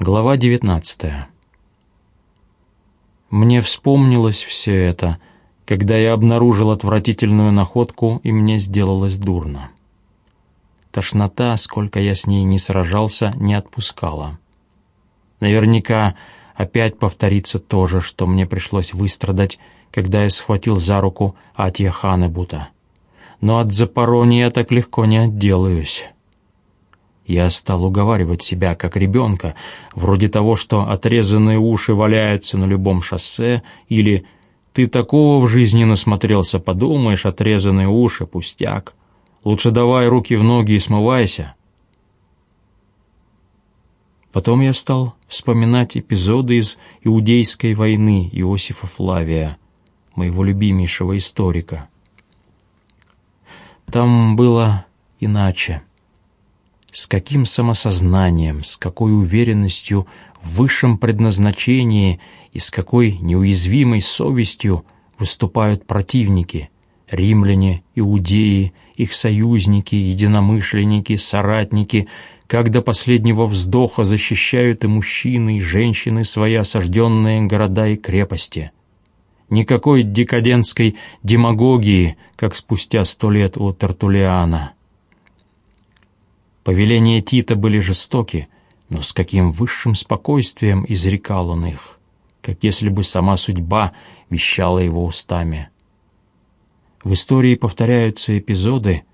Глава 19. Мне вспомнилось все это, когда я обнаружил отвратительную находку, и мне сделалось дурно. Тошнота, сколько я с ней не сражался, не отпускала. Наверняка опять повторится то же, что мне пришлось выстрадать, когда я схватил за руку Атья Ханебута. Но от Запорони я так легко не отделаюсь. Я стал уговаривать себя, как ребенка, вроде того, что отрезанные уши валяются на любом шоссе, или «ты такого в жизни насмотрелся, подумаешь, отрезанные уши, пустяк. Лучше давай руки в ноги и смывайся». Потом я стал вспоминать эпизоды из Иудейской войны Иосифа Флавия, моего любимейшего историка. Там было иначе с каким самосознанием, с какой уверенностью в высшем предназначении и с какой неуязвимой совестью выступают противники, римляне, иудеи, их союзники, единомышленники, соратники, как до последнего вздоха защищают и мужчины, и женщины свои осажденные города и крепости. Никакой декадентской демагогии, как спустя сто лет у Тертулиана – Повеления Тита были жестоки, но с каким высшим спокойствием изрекал он их, как если бы сама судьба вещала его устами. В истории повторяются эпизоды,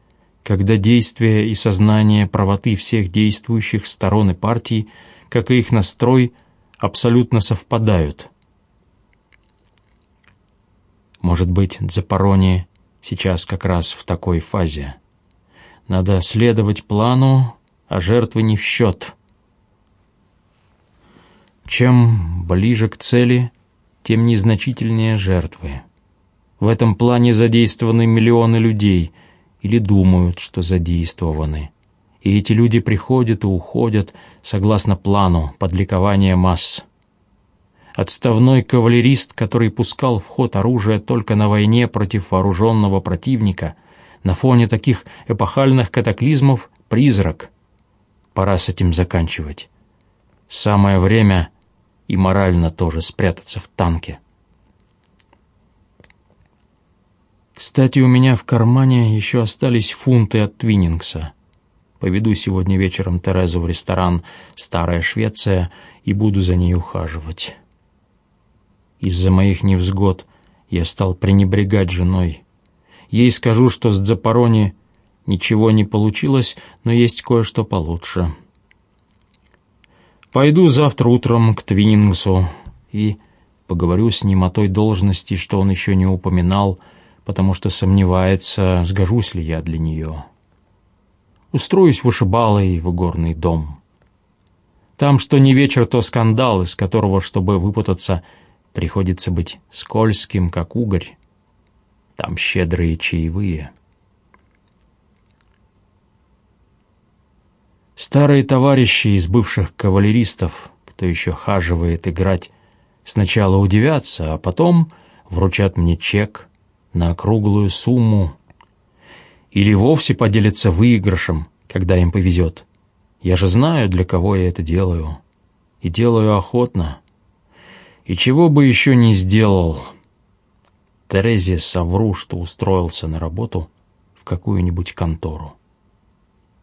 когда действия и сознание правоты всех действующих сторон и партий, как и их настрой, абсолютно совпадают. Может быть, Дзапарони сейчас как раз в такой фазе. Надо следовать плану, а жертвы не в счет. Чем ближе к цели, тем незначительнее жертвы. В этом плане задействованы миллионы людей или думают, что задействованы. И эти люди приходят и уходят согласно плану под ликование масс. Отставной кавалерист, который пускал в ход оружие только на войне против вооруженного противника, на фоне таких эпохальных катаклизмов — призрак. Пора с этим заканчивать. Самое время и морально тоже спрятаться в танке. Кстати, у меня в кармане еще остались фунты от Твиннингса. Поведу сегодня вечером Терезу в ресторан «Старая Швеция» и буду за ней ухаживать. Из-за моих невзгод я стал пренебрегать женой. Ей скажу, что с Дзапарони ничего не получилось, но есть кое-что получше. Пойду завтра утром к Твиннингсу и поговорю с ним о той должности, что он еще не упоминал, потому что сомневается, сгожусь ли я для нее. Устроюсь вышибалой в горный дом. Там что не вечер, то скандал, из которого, чтобы выпутаться, приходится быть скользким, как угорь. Там щедрые чаевые. Старые товарищи из бывших кавалеристов, кто еще хаживает играть, сначала удивятся, а потом вручат мне чек на округлую сумму или вовсе поделятся выигрышем, когда им повезет. Я же знаю, для кого я это делаю, и делаю охотно. И чего бы еще не сделал — Терезе совру, что устроился на работу в какую-нибудь контору.